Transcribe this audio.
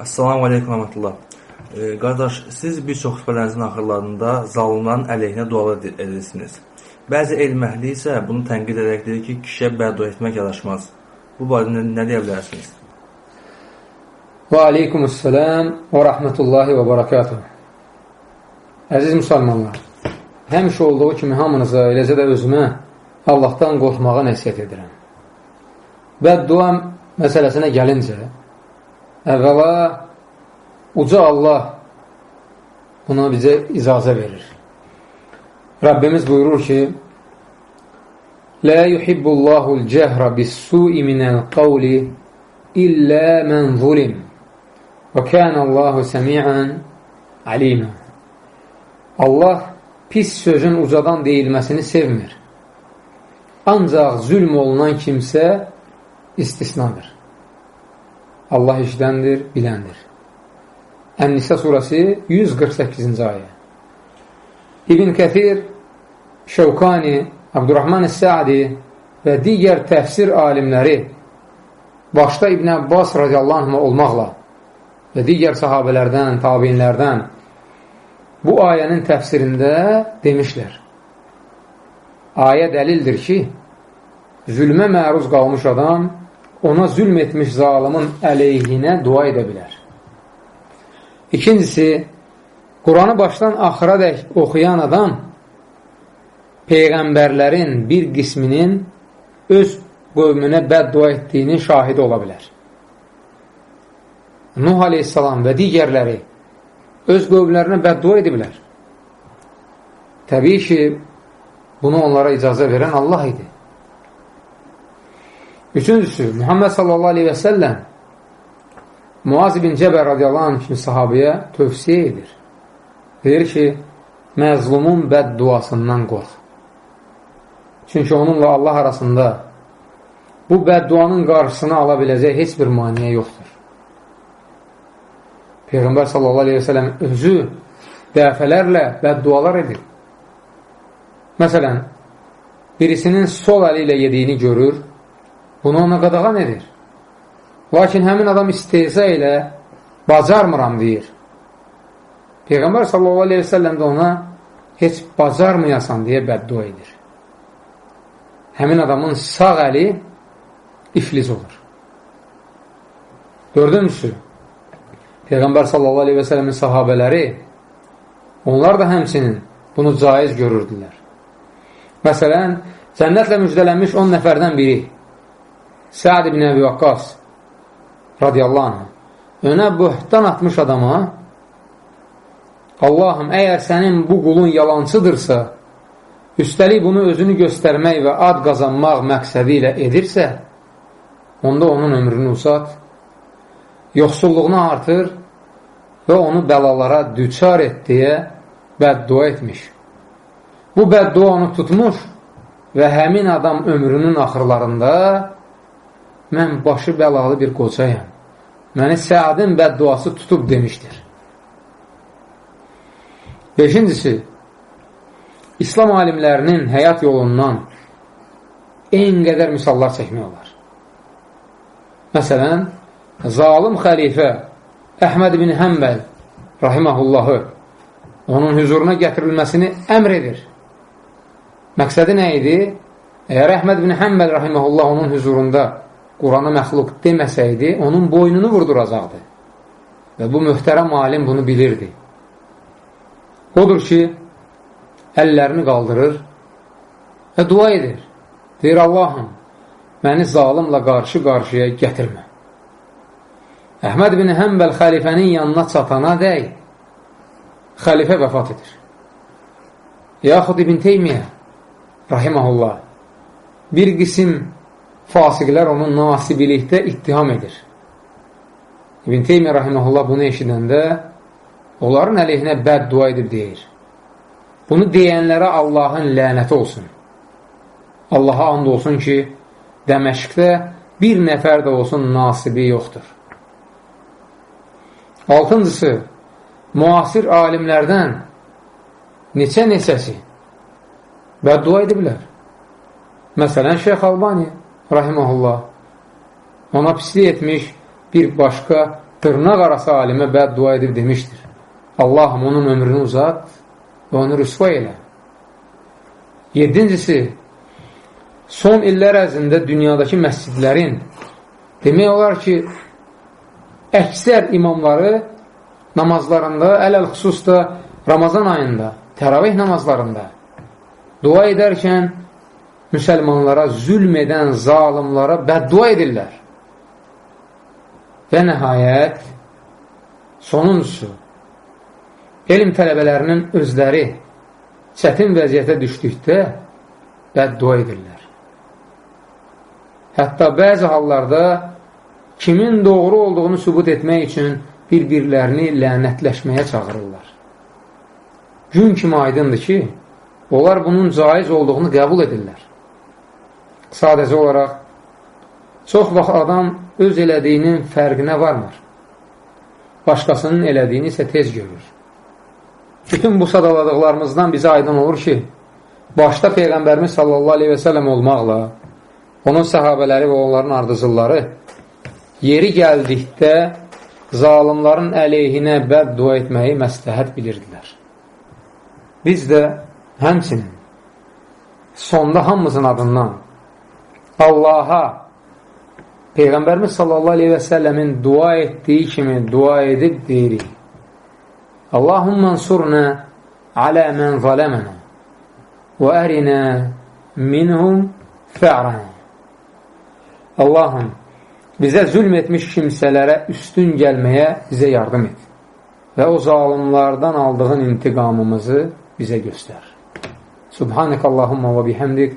Assalamu aleykum rəhmətullah. E, qardaş, siz bir çox xütbələrinizin axırlarında zalimların əleyhinə dualar edirsiniz. Bəzi elm əhli isə bunu tənqid edərək deyir ki, kişiyə bəddua etmək yaraşmaz. Bu barədə nə deyə bilərsiniz? Və aleykumussalam və rəhmətullahi və barakatuhu. Əziz müsəlmanlar, həmişə olduğu kimi hamınıza, eləcə də özümə Allahdan qorxmağa nəsiyyət edirəm. Bəddua məsələsinə gəlincə, Əvvəla uca Allah buna bizə icazə verir. Rəbbimiz buyurur ki, Lə yuhibbullahu l-cəhrə bis-sui minəl qavli illə mən zulim və kənəllahu səmiən alimə. Allah pis sözün ucadan deyilməsini sevmir. Ancaq zülm olunan kimsə istisnadır. Allah işləndir, biləndir. Ən-Nisa surəsi 148-ci ayə. İbn Kəthir, Şəvkani, Abdurrahman Səadi və digər təfsir alimləri başda İbn Abbas radiyallahu anh olmaqla və digər sahabələrdən, tabinlərdən bu ayənin təfsirində demişlər. Ayə dəlildir ki, zülmə məruz qalmış adam ona zülm etmiş zalımın əleyhinə dua edə bilər. İkincisi, Quranı başdan axıra dək oxuyan adam Peyğəmbərlərin bir qisminin öz qövmünə bəddua etdiyinin şahidi ola bilər. Nuh aleyhissalam və digərləri öz qövmlərinə bəddua ediblər. Təbii ki, bunu onlara icazə verən Allah idi. Üçüncüsü, Muhammed sallallahu aleyhi və səlləm Muaz ibn Cəbər radiyallahu anh kimi sahabəyə tövsiyə edir. Deyir ki, məzlumun bəd duasından qorx. Çünki onunla Allah arasında bu bədduanın qarşısını ala biləcək heç bir maniyə yoxdur. Peyğəmbər sallallahu aleyhi və sələm özü dəfələrlə bəddualar edir. Məsələn, birisinin sol əli ilə yediyini görür, Bunu ona qadağan edir. Lakin həmin adam istehza ilə bacarmıram deyir. Peyğəmbər sallallahu aleyhi ve sellem də ona heç bacarmayasan deyə bəddua edir. Həmin adamın sağ əli iflic olur. Dördüncüsü, Peyğəmbər sallallahu aleyhi və sələmin sahabələri onlar da həmsinin bunu caiz görürdülər. Məsələn, cənnətlə müjdələnmiş 10 nəfərdən biri Səad ibn Əbi Vaqqas radiyallahu anh önə böhtan atmış adama Allahım, əgər sənin bu qulun yalancıdırsa, üstəlik bunu özünü göstərmək və ad qazanmaq məqsədi ilə edirsə, onda onun ömrünü uzat, yoxsulluğunu artır və onu bəlalara düçar et deyə bəddua etmiş. Bu bəddua onu tutmuş və həmin adam ömrünün axırlarında mən başı bəlalı bir qocayam. Məni Səadın bədduası tutub demişdir. Beşincisi, İslam alimlərinin həyat yolundan en qədər misallar çəkmək olar. Məsələn, zalim xəlifə Əhməd ibn Həmbəl rahiməhullahı onun hüzuruna gətirilməsini əmr edir. Məqsədi nə idi? Əgər Əhməd ibn Həmbəl rahiməhullah onun hüzurunda Qurana məxluq deməsəydi, onun boynunu vurduracaqdı. Və bu möhtərəm alim bunu bilirdi. Odur ki, əllərini qaldırır və dua edir. Deyir, Allahım, məni zalimla qarşı-qarşıya gətirmə. Əhməd bin Həmbəl xəlifənin yanına çatana dəy, xəlifə vəfat edir. Yaxud İbn Teymiyyə, rahiməhullah, bir qisim fasiqlər onu nasibilikdə ittiham edir. İbn Teymiyyə rahiməhullah bunu eşidəndə onların əleyhinə bəd dua edib deyir. Bunu deyənlərə Allahın lənəti olsun. Allaha and olsun ki, Dəməşqdə bir nəfər də olsun nasibi yoxdur. Altıncısı, müasir alimlərdən neçə-neçəsi bəddua ediblər. Məsələn, Şeyx Albani rahiməhullah ona pislik etmiş bir başqa dırnaq arası alimə bəddua edib demişdir. Allahım onun ömrünü uzat və onu rüsva elə. Yedincisi, son illər ərzində dünyadakı məscidlərin demək olar ki, əksər imamları namazlarında, ələl xüsusda Ramazan ayında, təravih namazlarında dua edərkən müsəlmanlara zülm edən zalimlara bəddua edirlər. Və nəhayət, sonuncusu, elm tələbələrinin özləri çətin vəziyyətə düşdükdə bəddua edirlər. Hətta bəzi hallarda kimin doğru olduğunu sübut etmək üçün bir-birlərini lənətləşməyə çağırırlar. Gün kimi aydındır ki, onlar bunun caiz olduğunu qəbul edirlər. Sadəcə olaraq, çox vaxt adam öz elədiyinin fərqinə varmır. Başqasının elədiyini isə tez görür. Bütün bu sadaladıqlarımızdan bizə aydın olur ki, başda Peyğəmbərimiz sallallahu aleyhi və sələm olmaqla, onun səhabələri və onların ardıcılları yeri gəldikdə zalimların əleyhinə bəddua etməyi məsləhət bilirdilər. Biz də həmçinin sonda hamımızın adından Allaha Peyğəmbərimiz sallallahu aleyhi və səlləmin dua etdiyi kimi dua edib deyirik. Allahumma ansurna alə mən zaləmənə və ərinə minhum fə'rənə. Allahım, bizə zülm etmiş kimsələrə üstün gəlməyə bizə yardım et və o zalimlardan aldığın intiqamımızı bizə göstər. Subhanəkallahumma və bihamdik